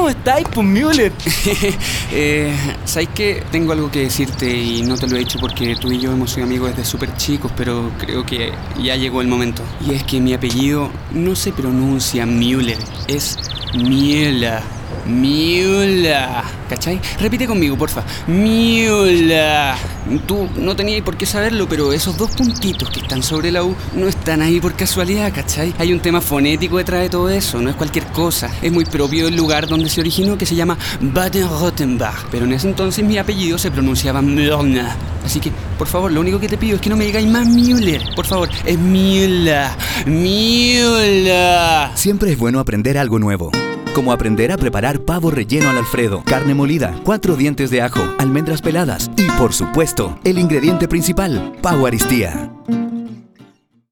¿Cómo estáis, pues, Müller? eh, ¿Sabes que Tengo algo que decirte y no te lo he dicho porque tú y yo hemos sido amigos desde súper chicos, pero creo que ya llegó el momento. Y es que mi apellido no se pronuncia Müller, es Miela. Miula. ¿Cachai? Repite conmigo, porfa. Miula. Tú no tenías por qué saberlo, pero esos dos puntitos que están sobre la U no están ahí por casualidad, ¿cachai? Hay un tema fonético detrás de todo eso, no es cualquier cosa. Es muy propio del lugar donde se originó, que se llama Baden-Württemberg. Pero en ese entonces mi apellido se pronunciaba Müller. Así que, por favor, lo único que te pido es que no me digáis más Müller. Por favor, es Müller. Müller. Siempre es bueno aprender algo nuevo como aprender a preparar pavo relleno al alfredo, carne molida, cuatro dientes de ajo, almendras peladas y, por supuesto, el ingrediente principal, pavo aristía.